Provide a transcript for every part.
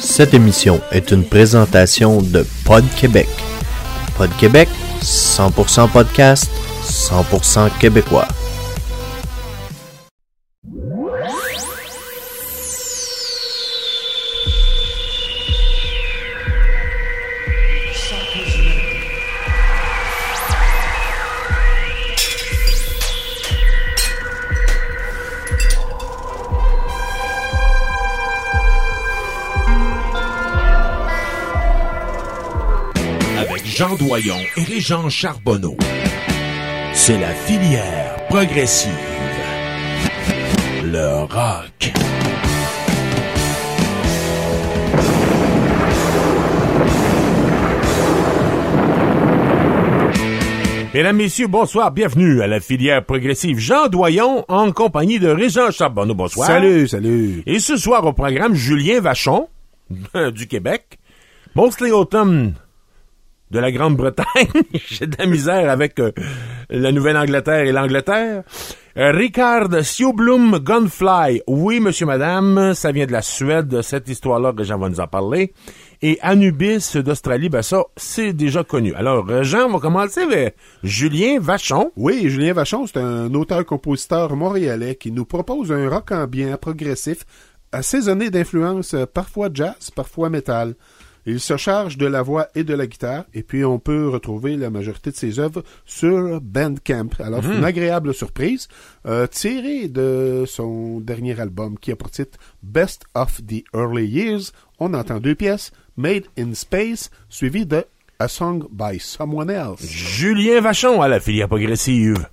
Cette émission est une présentation de Pod Québec. Pod Québec, 100% podcast, 100% québécois. Jean Doyon et Régent Charbonneau. C'est la filière progressive. Le rock. Mesdames, Messieurs, bonsoir, bienvenue à la filière progressive Jean Doyon en compagnie de Régent Charbonneau. Bonsoir. Salut, salut. Et ce soir au programme, Julien Vachon, du Québec, Mosley Autumn de la Grande-Bretagne. J'ai de la misère avec euh, la Nouvelle-Angleterre et l'Angleterre. Euh, Ricard Sioblum Gunfly. Oui, monsieur, madame, ça vient de la Suède, cette histoire-là, Jean va nous en parler. Et Anubis d'Australie, ben ça, c'est déjà connu. Alors, euh, Jean, on va commencer avec Julien Vachon. Oui, Julien Vachon, c'est un auteur-compositeur montréalais qui nous propose un rock ambiant progressif, assaisonné d'influences parfois jazz, parfois métal. Il se charge de la voix et de la guitare, et puis on peut retrouver la majorité de ses œuvres sur Bandcamp. Alors, c'est une agréable surprise, euh, tirée de son dernier album qui a pour titre Best of the Early Years. On entend deux pièces, Made in Space, suivi de A Song by Someone Else. Julien Vachon à la filière progressive.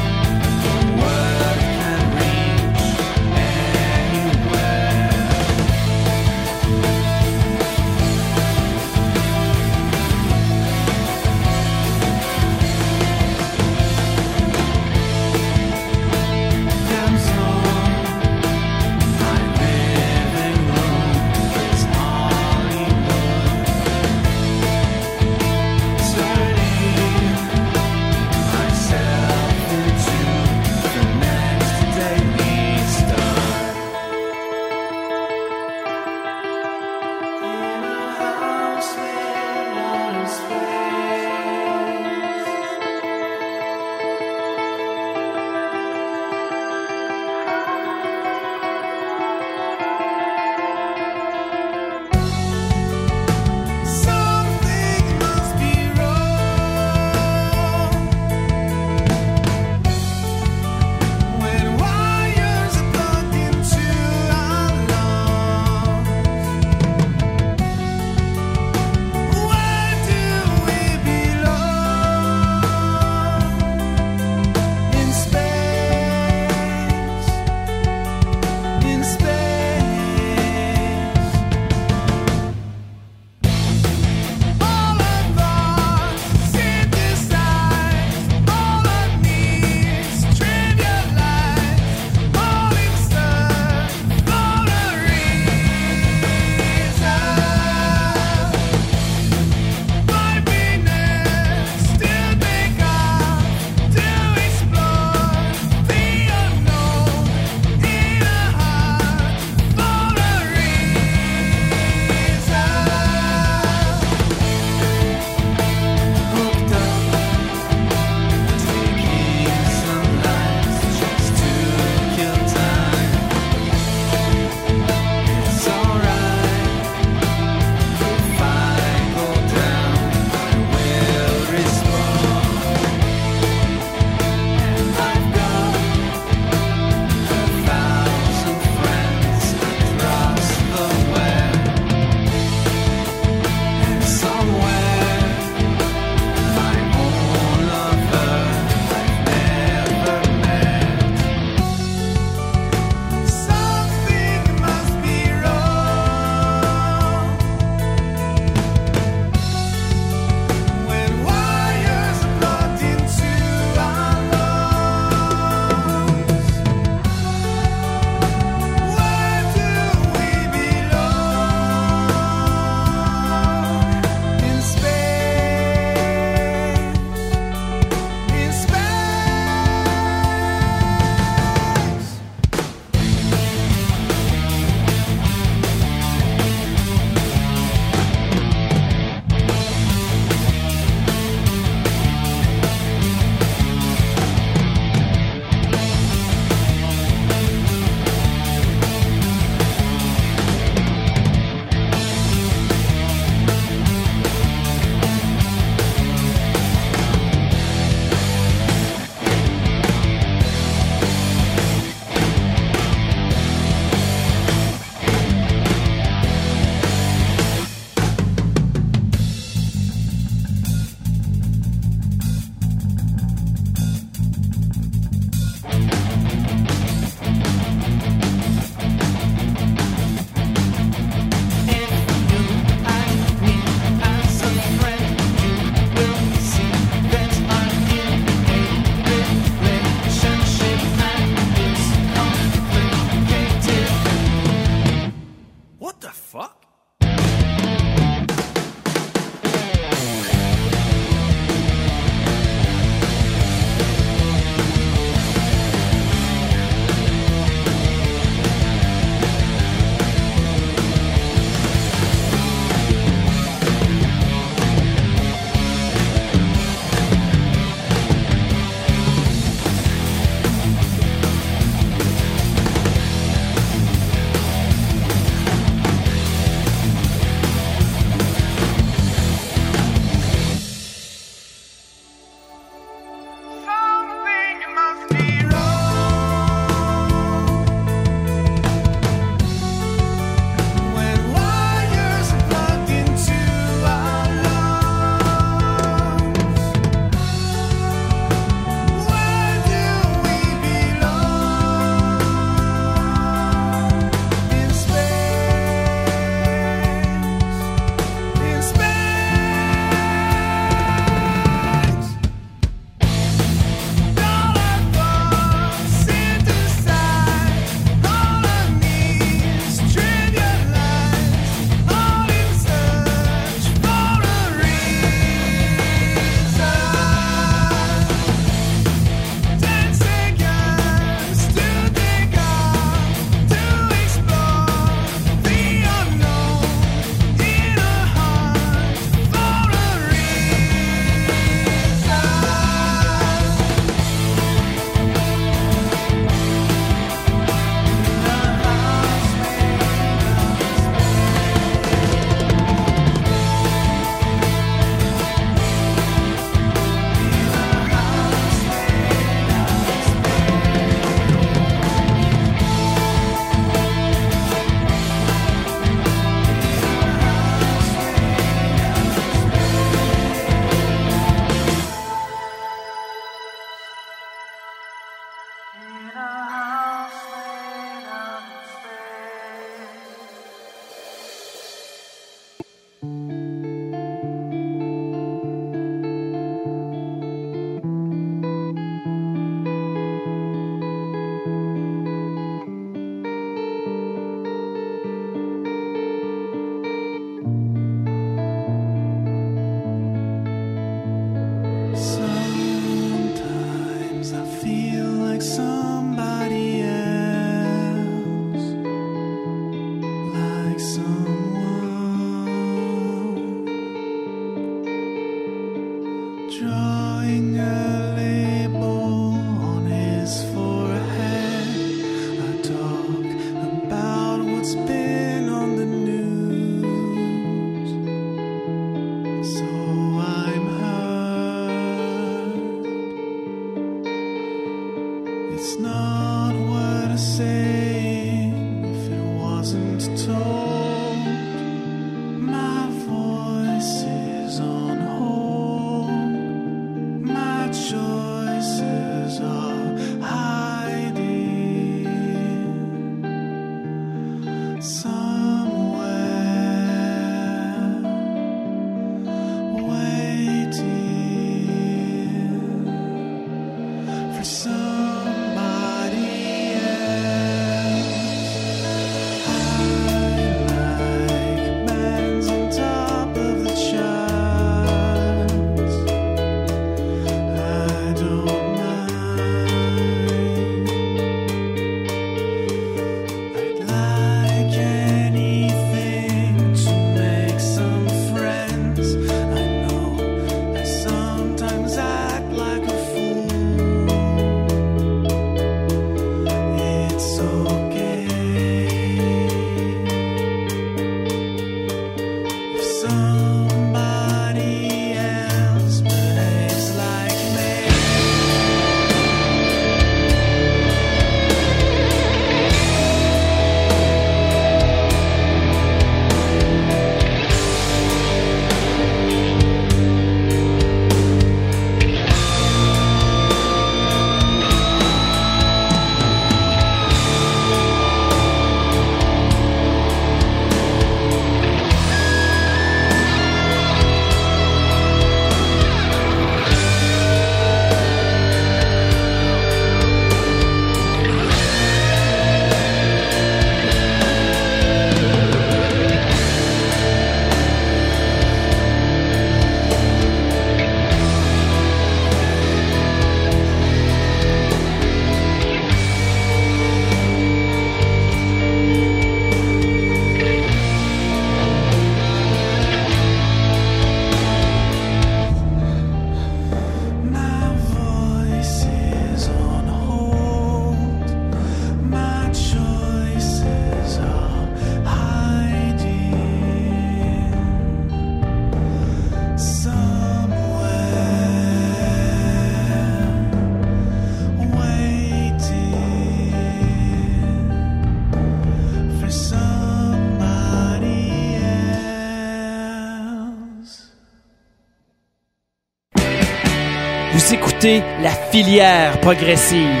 Écoutez la filière progressive.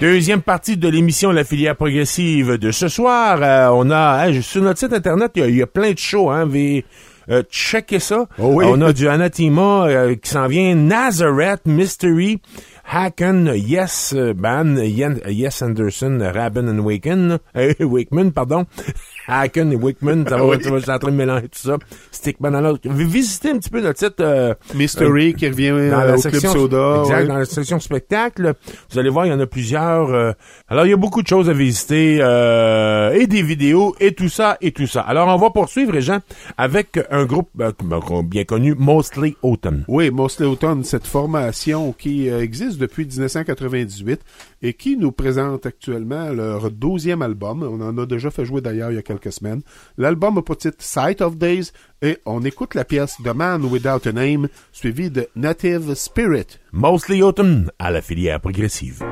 Deuxième partie de l'émission La filière progressive de ce soir. Euh, on a hein, sur notre site internet, il y a, il y a plein de shows. Hein, V- euh, checkez ça. Oh oui. On a du Anathema euh, qui s'en vient, Nazareth, Mystery, Hacken, Yes euh, Band, Yen- Yes Anderson, Rabin and Waken, euh, Wakeman, pardon. Hacken et Wakeman, ça va, Oui. ça va, je suis en train de mélanger tout ça. Stickman alors, Visitez un petit peu notre site. euh, Mystery qui revient dans euh, la au section, Club Soda. exact, ouais. dans la section spectacle. Vous allez voir, il y en a plusieurs. euh, alors, il y a beaucoup de choses à visiter, euh, et des vidéos, et tout ça, et tout ça. Alors, on va poursuivre, Jean, avec un groupe euh, bien connu, Mostly Autumn. Oui, Mostly Autumn, cette formation qui euh, existe depuis 1998 et qui nous présente actuellement leur douzième album. On en a déjà fait jouer d'ailleurs il y a L'album a pour Sight of Days et on écoute la pièce The Man Without a Name suivie de Native Spirit. Mostly Autumn à la filière progressive.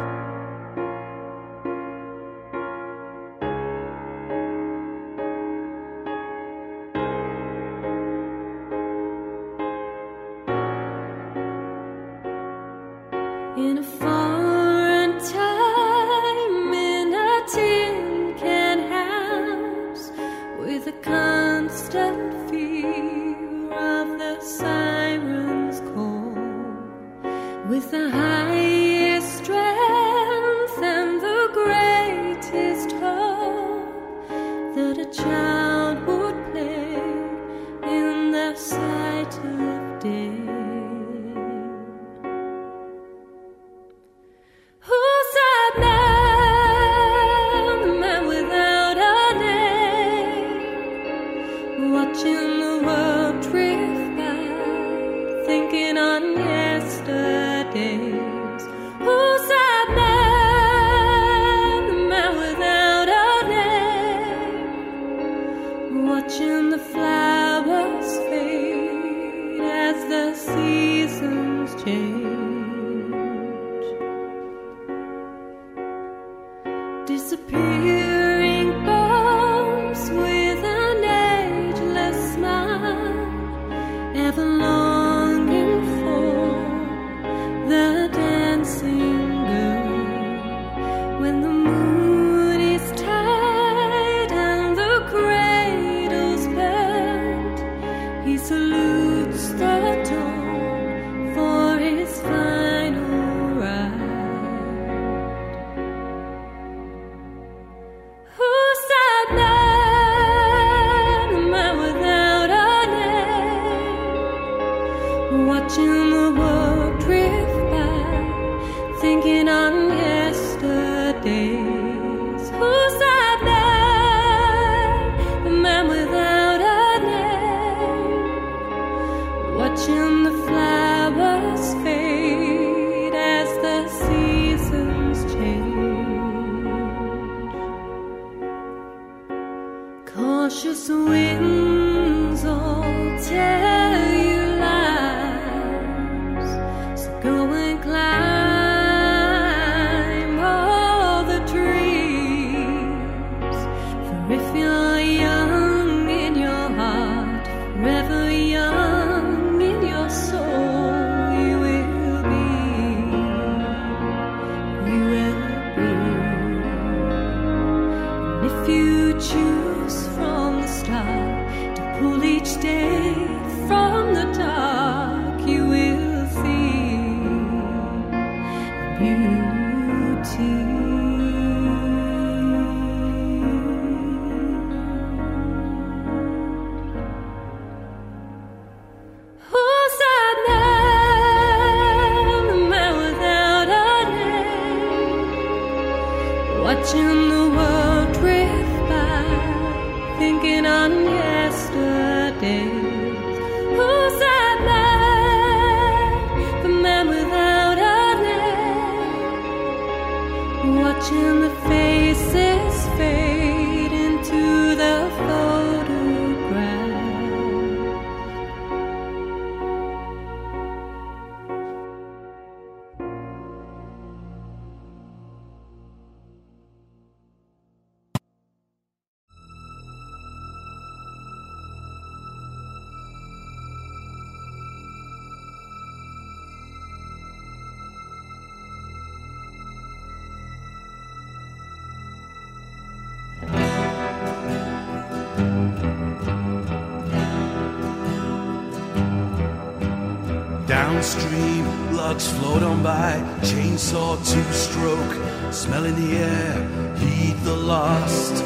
by, chainsaw two stroke, smell in the air, heed the lost.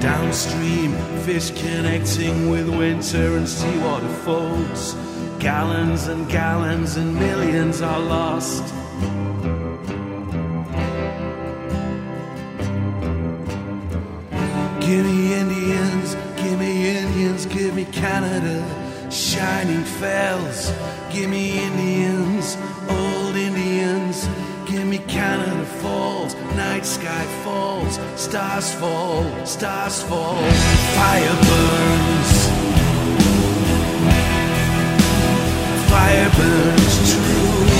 Downstream, fish connecting with winter and seawater folds. Gallons and gallons and millions are lost. Give me Canada, shining fells. Give me Indians, old Indians. Give me Canada falls, night sky falls, stars fall, stars fall. Fire burns. Fire burns true.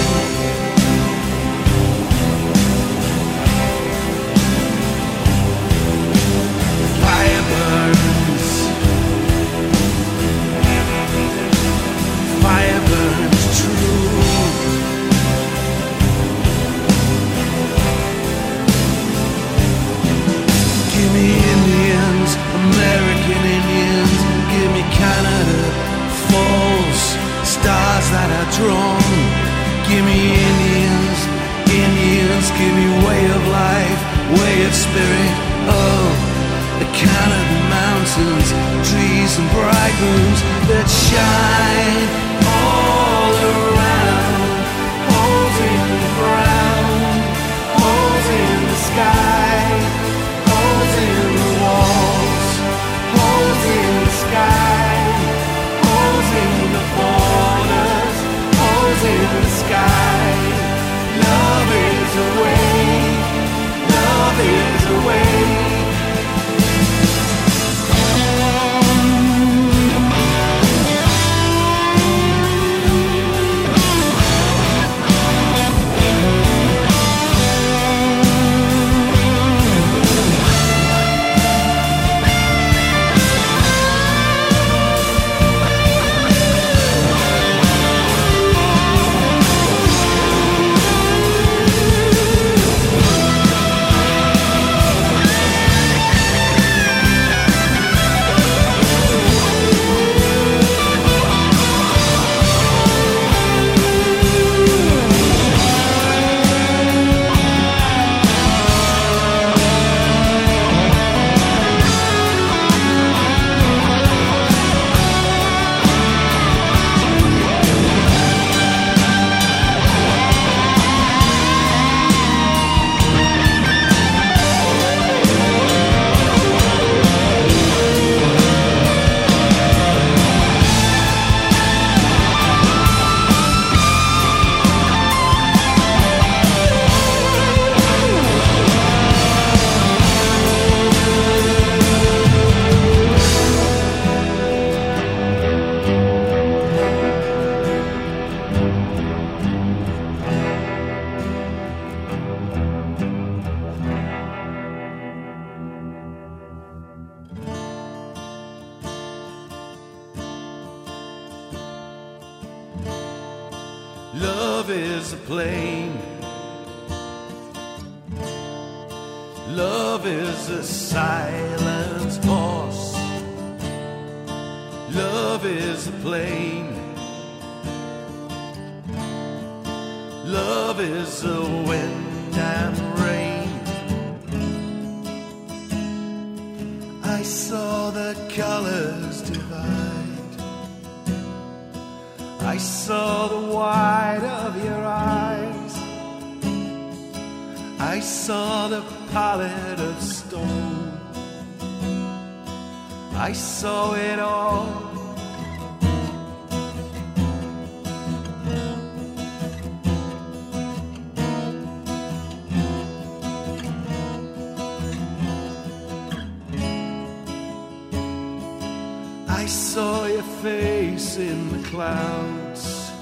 In the clouds.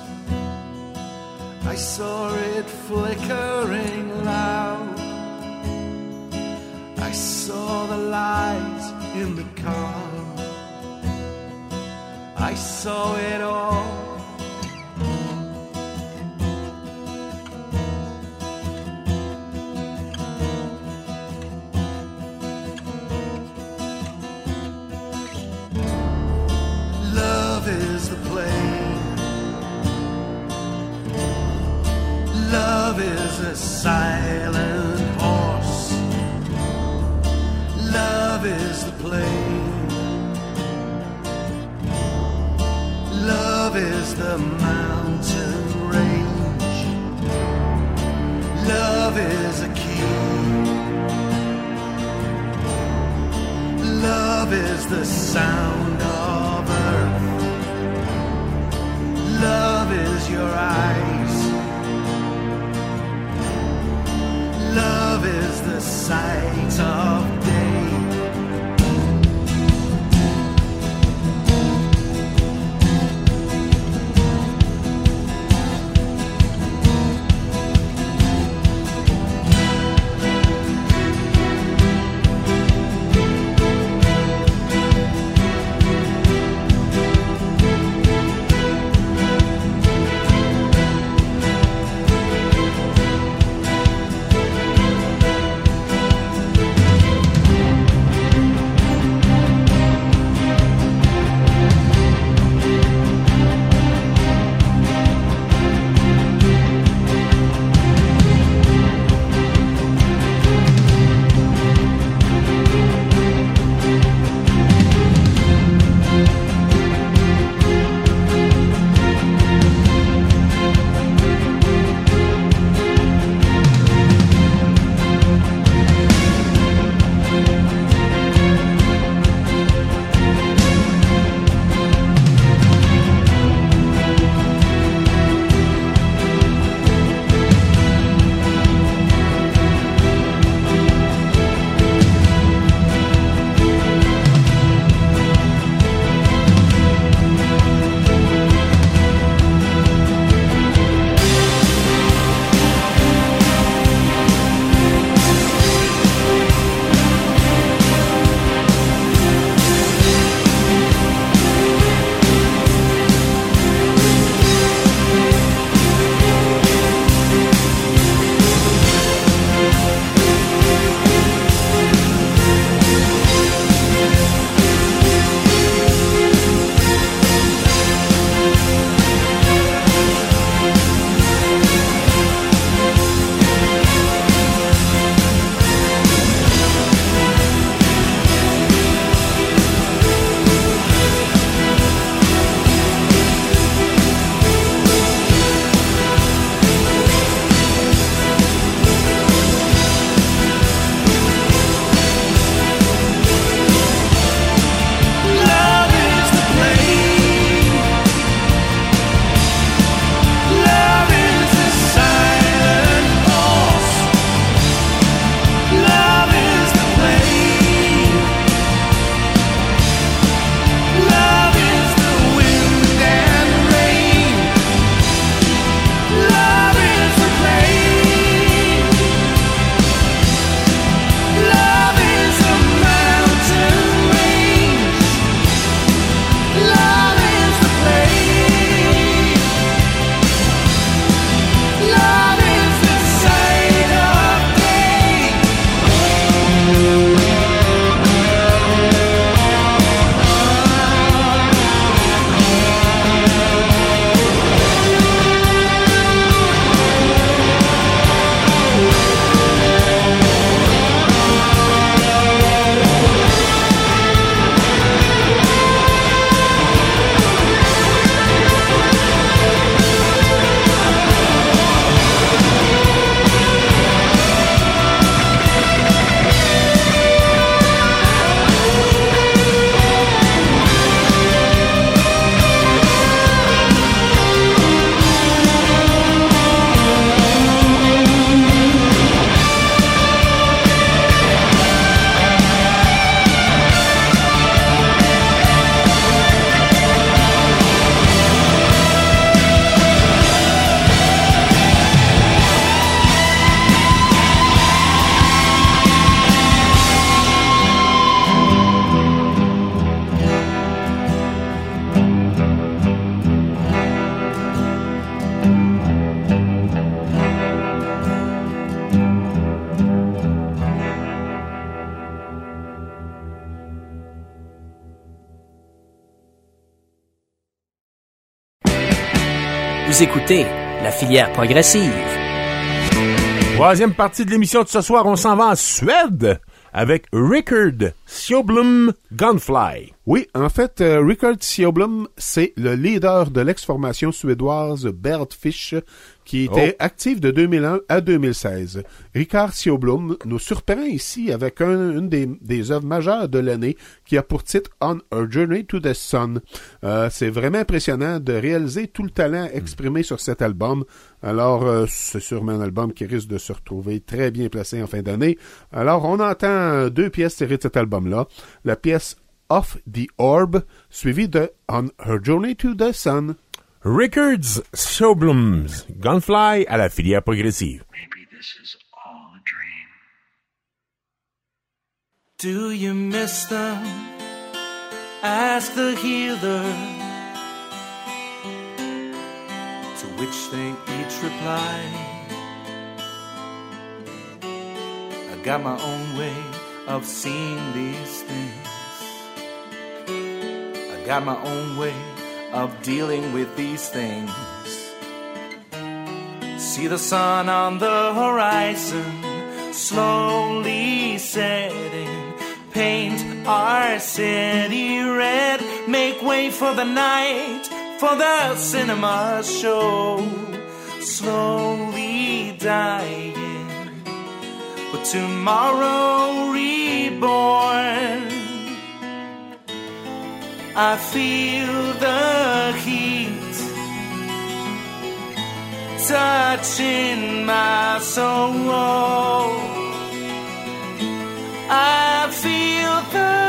I saw it flickering loud. I saw the light in the car. I saw it all. Love is a silent horse. Love is the plane. Love is the mountain range. Love is a key. Love is the sound of earth. Love is your eyes. The sight of day. Écoutez La filière progressive. Troisième partie de l'émission de ce soir, on s'en va en Suède avec Rickard Sjöblom Gunfly. Oui, en fait, euh, Richard Sjöblom, c'est le leader de l'ex-formation suédoise Bertfish qui était active de 2001 à 2016. Richard Sjöblom nous surprend ici avec un- une des, des œuvres majeures de l'année qui a pour titre On a Journey to the Sun. Euh, c'est vraiment impressionnant de réaliser tout le talent exprimé sur cet album. Alors, euh, c'est sûrement un album qui risque de se retrouver très bien placé en fin d'année. Alors, on entend deux pièces tirées de cet album-là. La pièce Off the Orb, suivie de On Her Journey to the Sun. Rickards Sjöblom's Gunfly à la filière progressive. Maybe this is all a dream. Do you miss them? Ask the healer. To which they each reply. I got my own way of seeing these things. I got my own way of dealing with these things. See the sun on the horizon, slowly setting. Paint our city red, make way for the night, for the cinema show. Slowly dying, tomorrow reborn. I feel the heat touching my soul. I feel the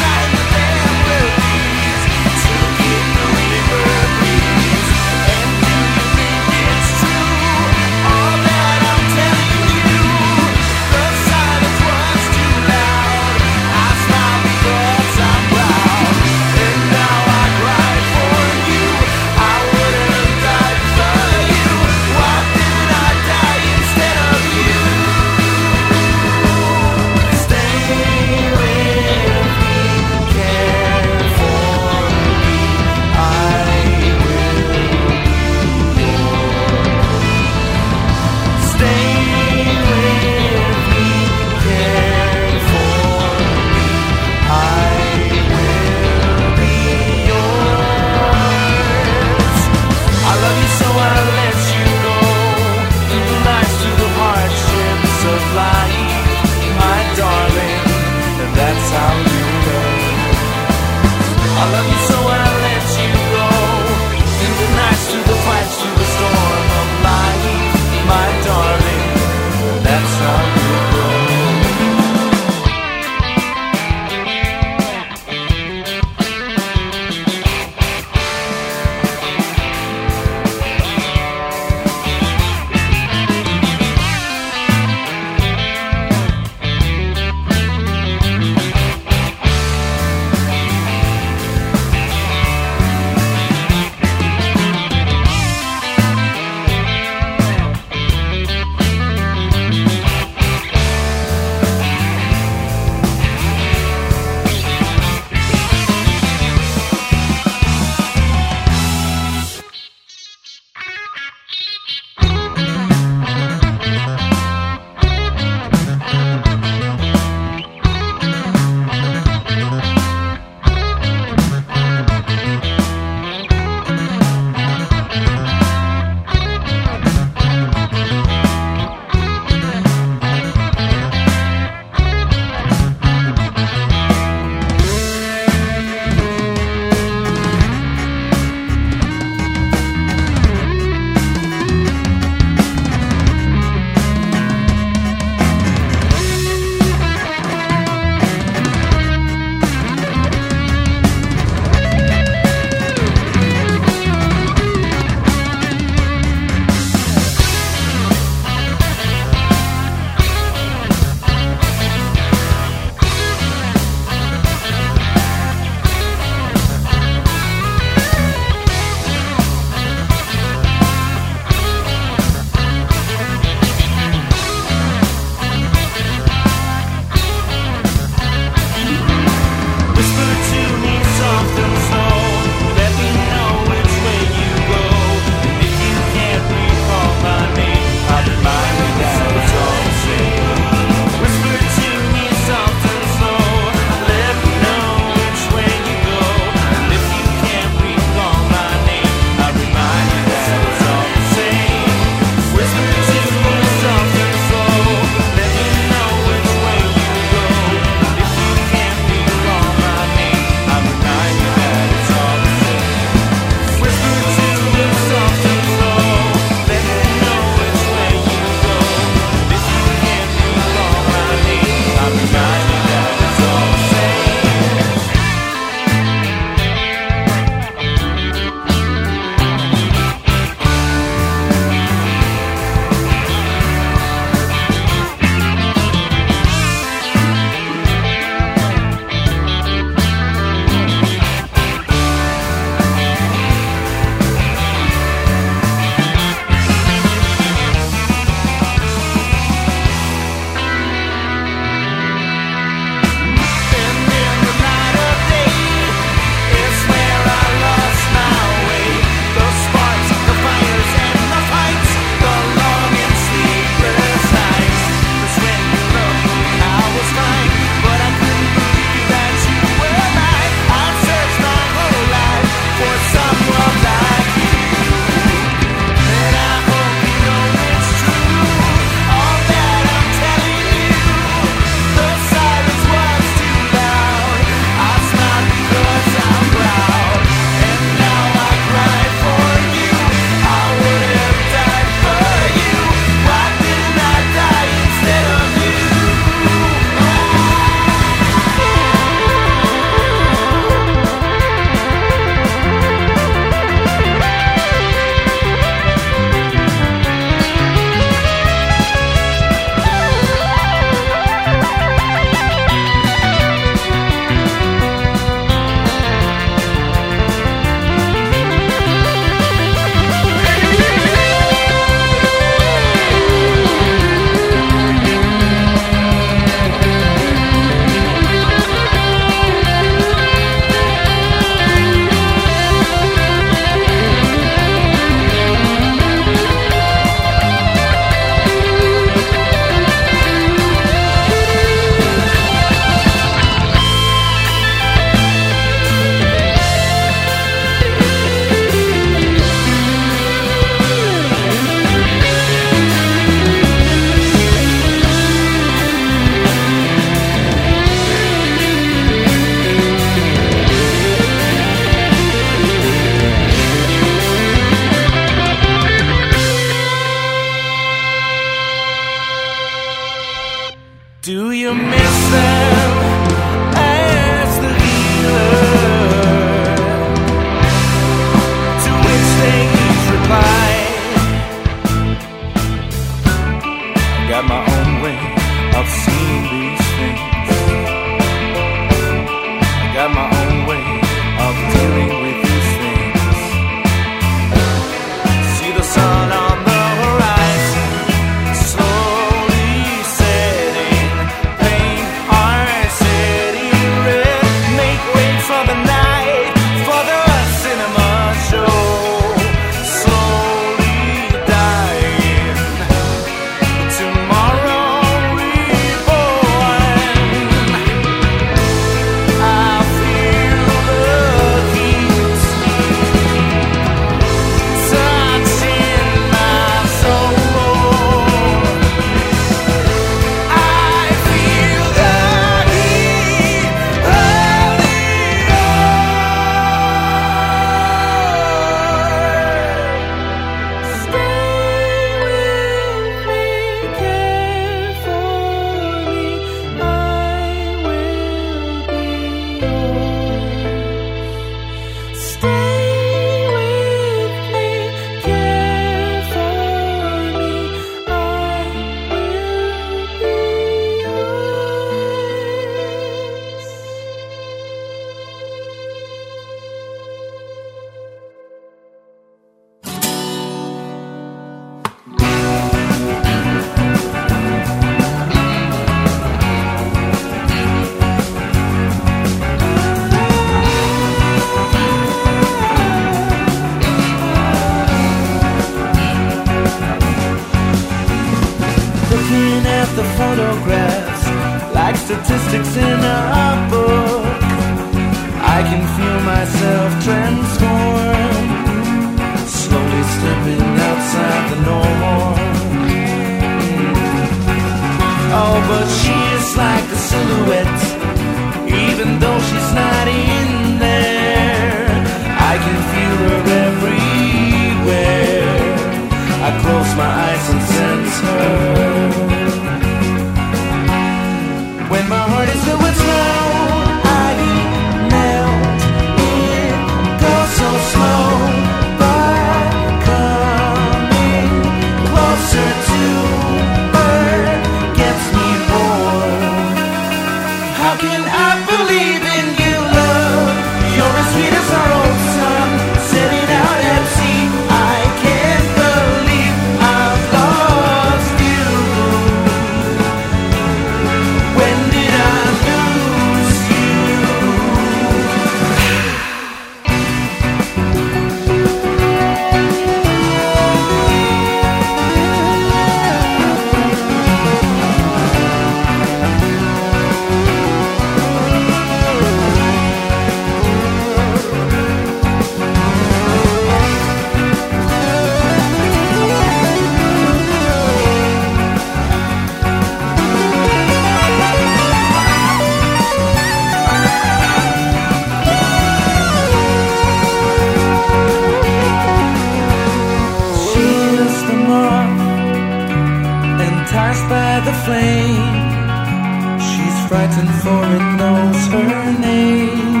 sure it knows her name,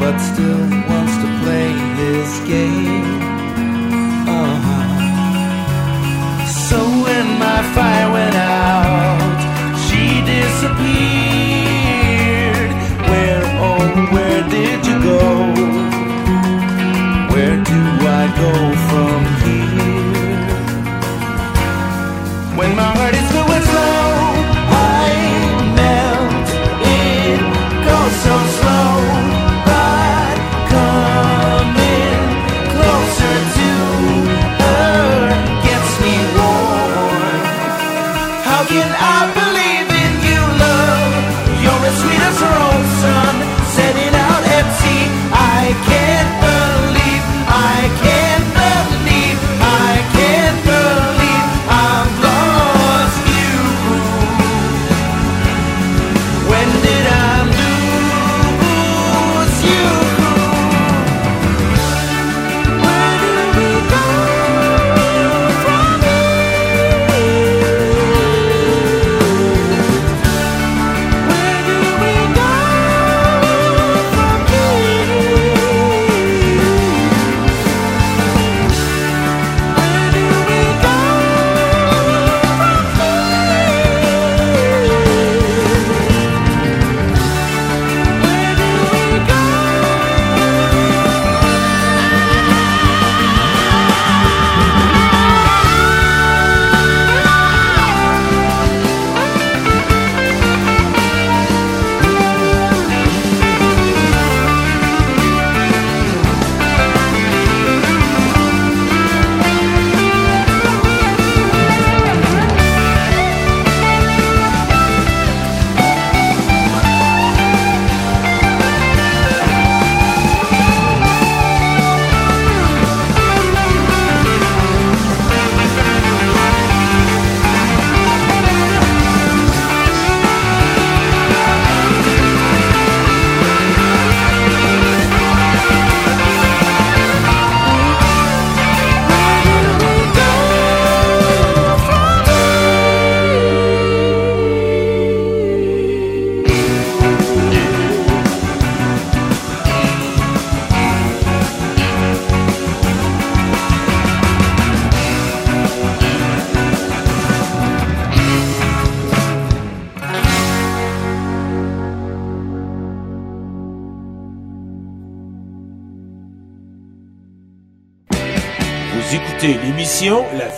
but still wants to play his game. Uh -huh. So when my fire went out, she disappeared. Where, oh, where did you go? Where do I go?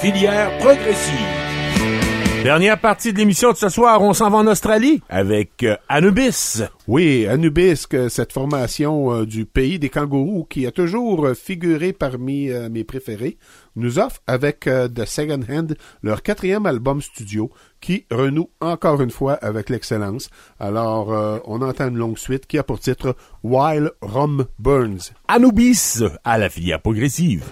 filière progressive. Dernière partie de l'émission de ce soir, on s'en va en Australie avec euh, Anubis. Oui, Anubis, cette formation euh, du pays des kangourous qui a toujours euh, figuré parmi mes préférés, nous offre avec The Second Hand leur quatrième album studio qui renoue encore une fois avec l'excellence. Alors, on entend une longue suite qui a pour titre While Rum Burns. Anubis à la filière progressive.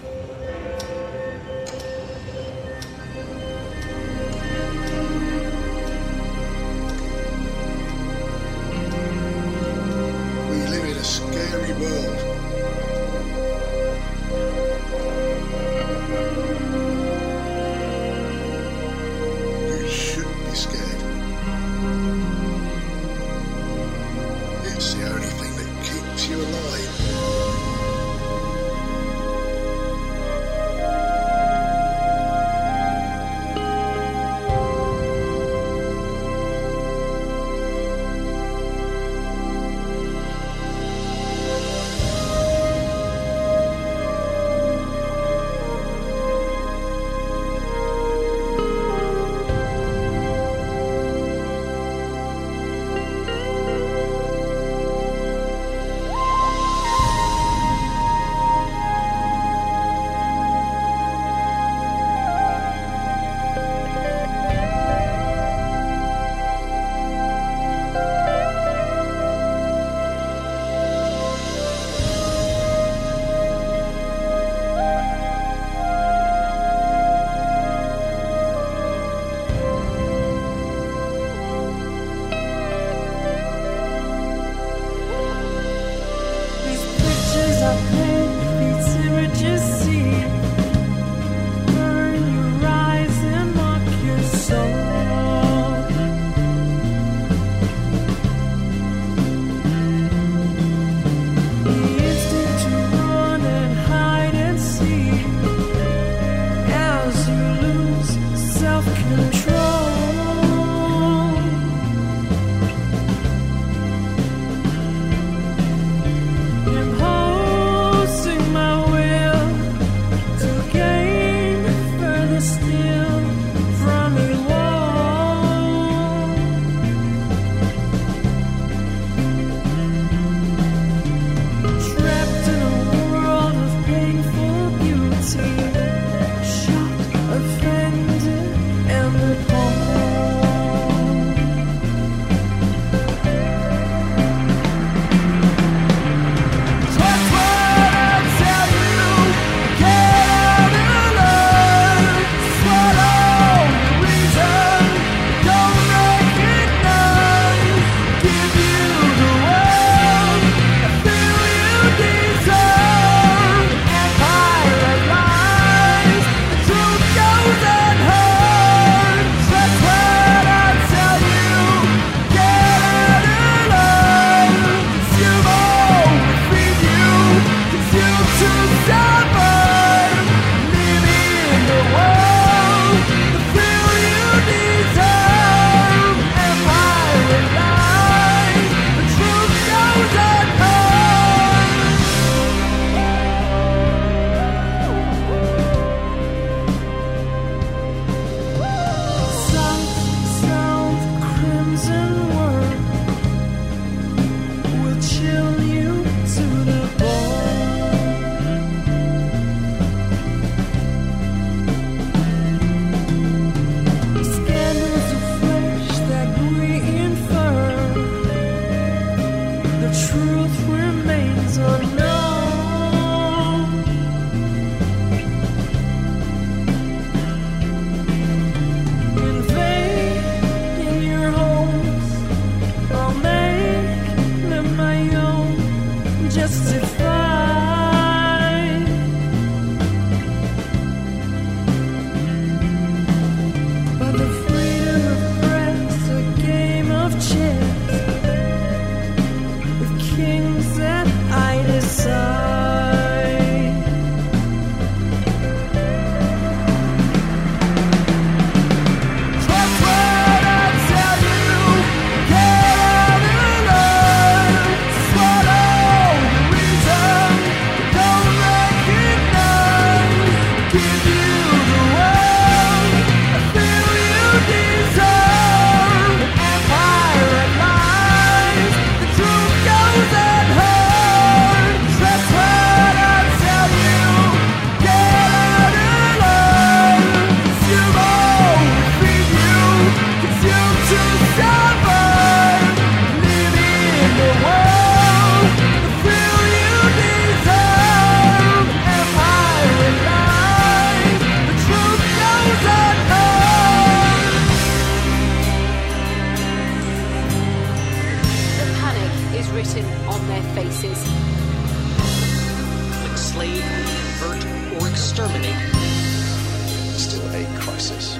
Still a crisis.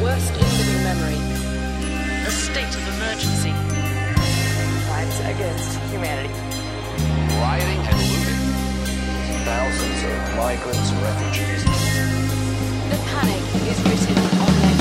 Worst in living memory. A state of emergency. Crimes against humanity. Rioting and looting. Thousands of migrants and refugees. The panic is written on their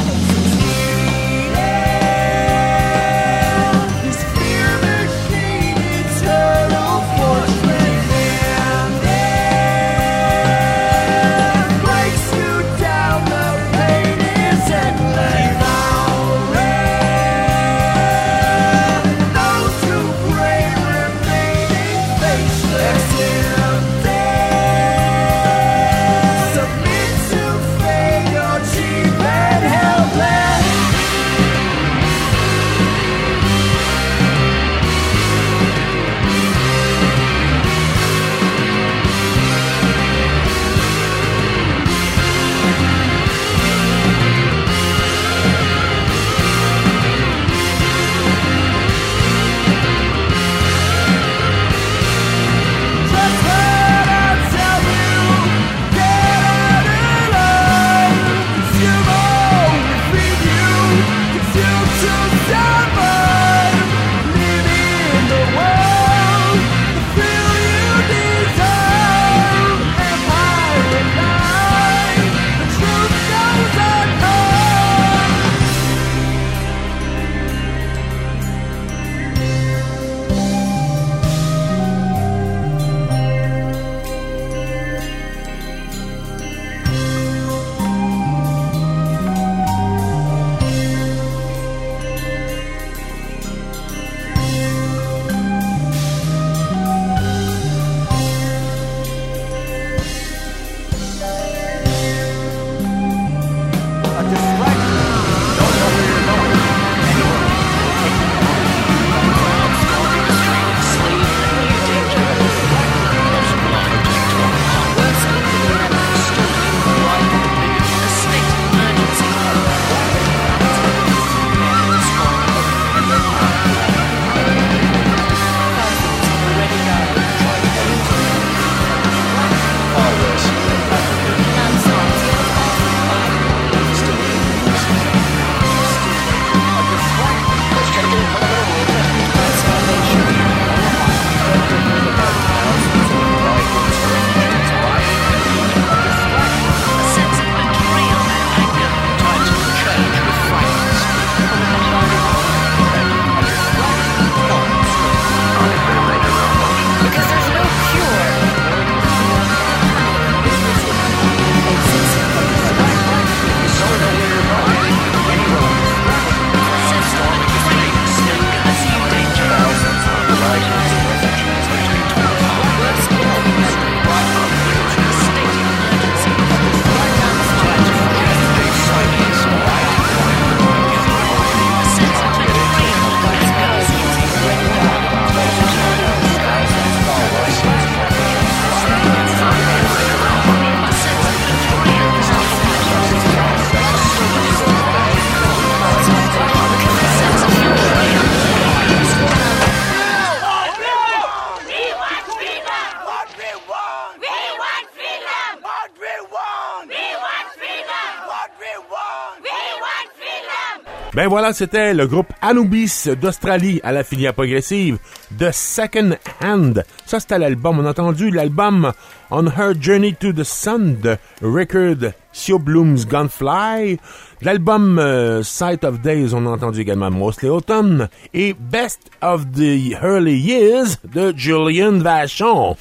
Ben voilà, c'était le groupe Anubis d'Australie à la filière progressive The Second Hand. Ça, c'était l'album. On a entendu l'album On Her Journey to the Sun de Record Sio Bloom's Gunfly. L'album euh, Sight of Days, on a entendu également Mostly Autumn. Et Best of the Early Years de Julian Vachon.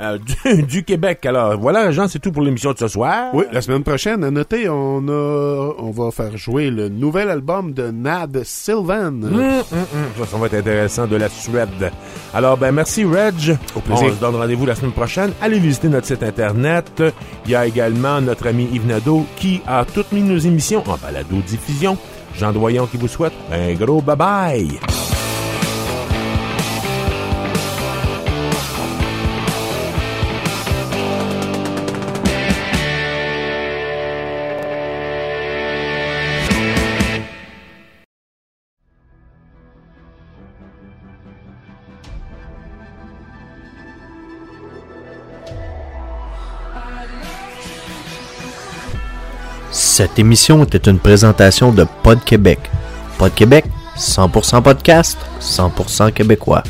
Euh, du, du Québec. Alors voilà, Jean, c'est tout pour l'émission de ce soir. Oui, la semaine prochaine, à noter, on a, on va faire jouer le nouvel album de Nad Sylvan. Hum, hum. Ça, ça va être intéressant de la Suède. Alors, ben merci, Reg. Au plaisir. On se donne rendez-vous la semaine prochaine. Allez visiter notre site Internet. Il y a également notre ami Yves Nadeau qui a toutes mis nos émissions en balado-diffusion. Jean Doyon qui vous souhaite un gros bye-bye. Cette émission était une présentation de Pod Québec. Pod Québec, 100% podcast, 100% québécois.